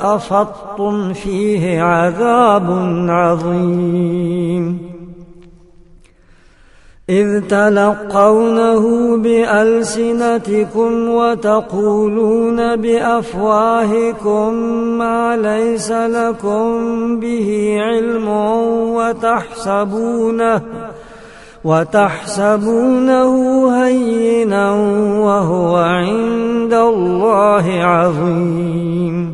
أفضتم فيه عذاب عظيم. إذ تلقونه بألسنتكم وتقولون بأفواهكم ما ليس لكم به علم وتحسبونه وتحسبونه هينا وهو عند الله عظيم.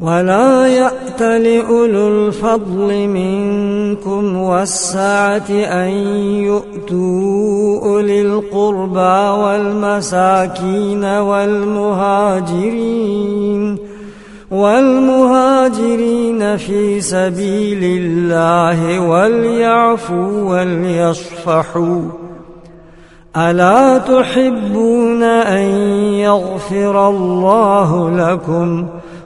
ولا يأت لأولو الفضل منكم والسعة أن يؤتوا أولي القربى والمساكين والمهاجرين والمهاجرين في سبيل الله وليعفوا وليصفحوا ألا تحبون أن يغفر الله لكم ؟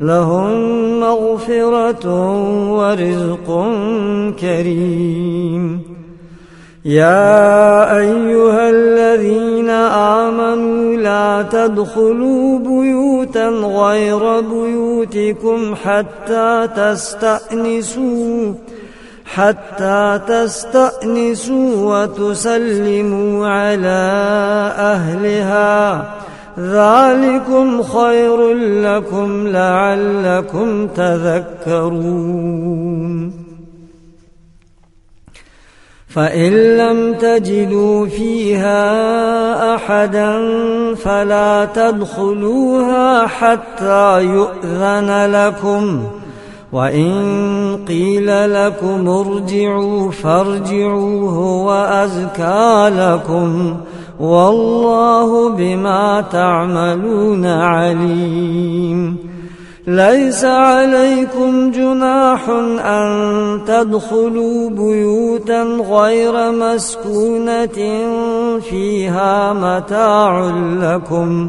لهم مغفرة ورزق كريم. يا أيها الذين آمنوا لا تدخلوا بيوتا غير بيوتكم حتى تستأنسوا حتى تستأنسوا وتسلموا على أهلها. ذلكم خير لكم لعلكم تذكرون. فإن لم تجدوا فيها أحدا فلا تدخلوها حتى يؤذن لكم. وإن قيل لكم ارجعوا فارجعوا هو أزكى لكم والله بما تعملون عليم. ليس عليكم جناح أن تدخلوا بيوتا غير مسكونة فيها متاع لكم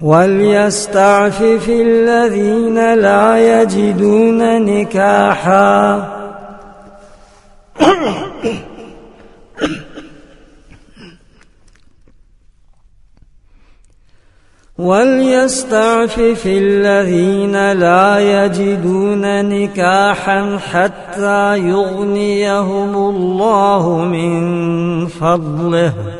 وليستعفف الذين لا يجدون نكاحا. وليستعفف الذين لا يجدون نكاحا حتى يغنيهم الله من فضله.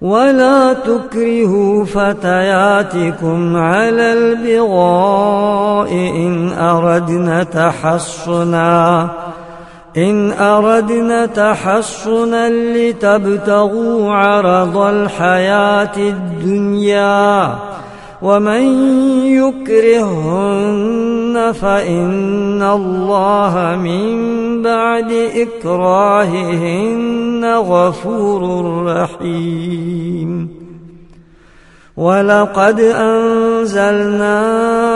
ولا تكرهوا فتياتكم على البغاء إن أردنا تحصنا. إن أردنا تحصنا لتبتغوا عرض الحياة الدنيا. ومن يكرهن فإن الله من بعد إكراههن غفور رحيم ولقد أنزلنا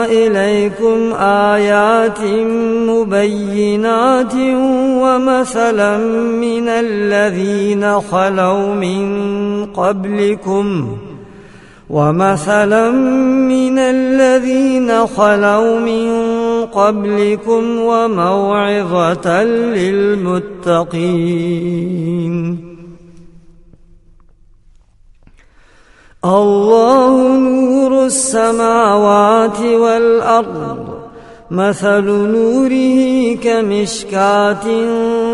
إليكم آيات مبينات ومثلا من الذين خلوا من قبلكم ومثلا من الذين خلوا من قبلكم وموعظة للمتقين الله نور السماوات والأرض مثل نوره كمشكاة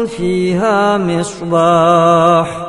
فيها مصباح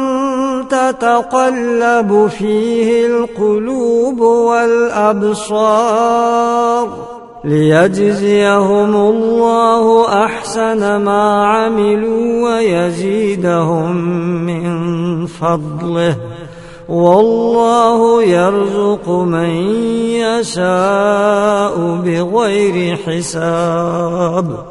تتقلب فيه القلوب والأبصار ليجزيهم الله أحسن ما عملوا ويزيدهم من فضله والله يرزق من يشاء بغير حساب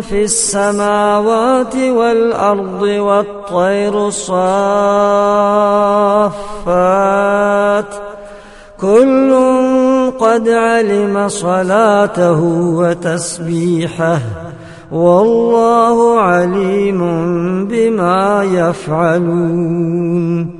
في السماوات والأرض والطير صافات. كل قد علم صلاته وتسبيحه. والله عليم بما يفعلون.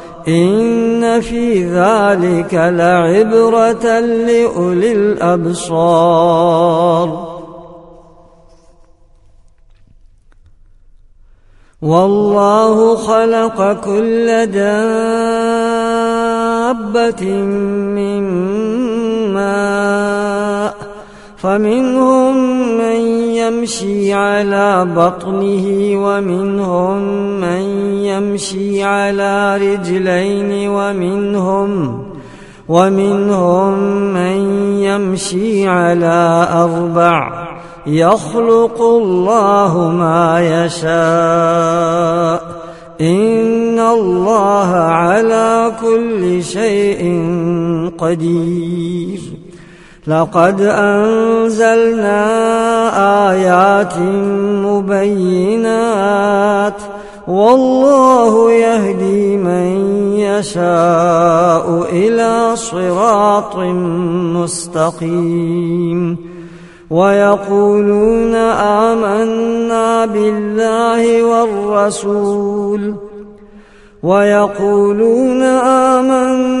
إن في ذلك لعبرة لأولي الأبصار. والله خلق كل دابة من ماء فمنهم من يمشي على بطنه ومنهم من يمشي على رجلين ومنهم ومنهم من يمشي على أربع يخلق الله ما يشاء إن الله على كل شيء قدير لقد أنزلنا آيات مبينات والله يهدي من يشاء إلى صراط مستقيم ويقولون آمنا بالله والرسول ويقولون آمنا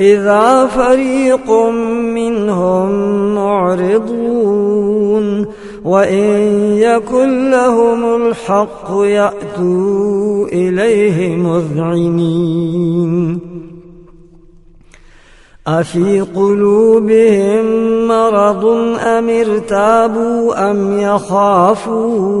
إذا فريق منهم معرضون وإن يكن لهم الحق يأتوا إليه مذعنين. أفي قلوبهم مرض أم ارتابوا أم يخافون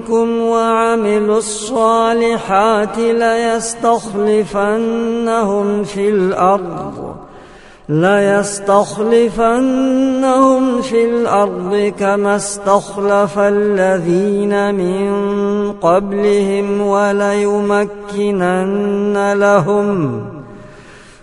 منكم وعملوا الصالحات ليستخلفنهم في الأرض ليستخلفنهم في الأرض كما استخلف الذين من قبلهم وليمكنن لهم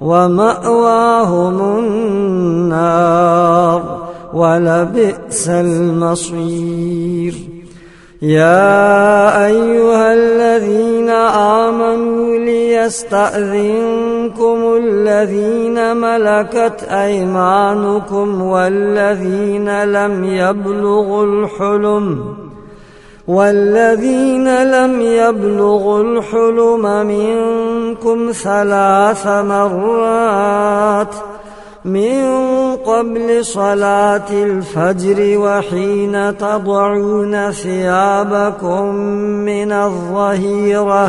ومأواهم النار ولبئس المصير. يا أيها الذين آمنوا ليستأذنكم الذين ملكت أيمانكم والذين لم يبلغوا الحلم والذين لم يبلغوا الحلم منكم ثلاث مرات من قبل صلاة الفجر وحين تضعون ثيابكم من الظهيرة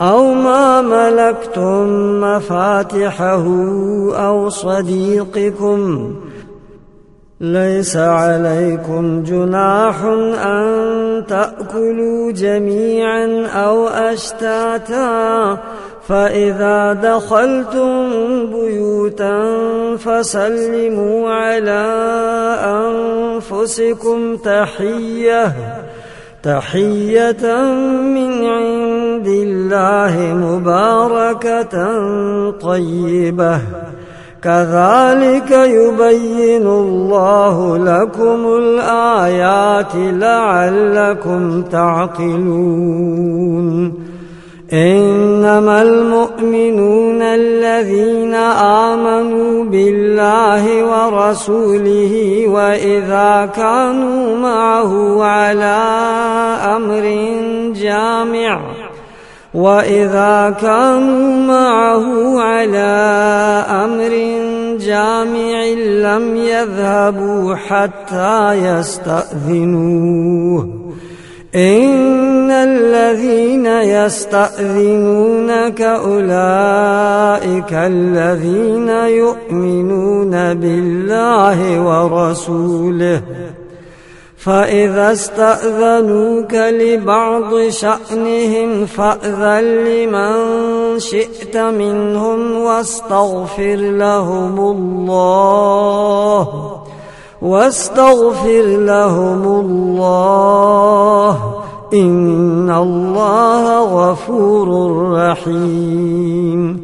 أو ما ملكتم مفاتحه أو صديقكم ليس عليكم جناح أن تأكلوا جميعا أو أشتاتا فإذا دخلتم بيوتا فسلموا على أنفسكم تحية تحية من عند الله مباركة طيبة. كذلك يبين الله لكم الآيات لعلكم تعقلون. إنما المؤمنون الذين آمنوا بالله ورسوله وإذا كانوا معه على أمر جامع وإذا كانوا معه على أمر جامع لم يذهبوا حتى يستأذنوه. إن الذين يستأذنونك أولئك الذين يؤمنون بالله ورسوله. فإذا استأذنوك لبعض شأنهم فأذن لمن شئت منهم واستغفر لهم الله. واستغفر لهم الله. إن الله غفور رحيم.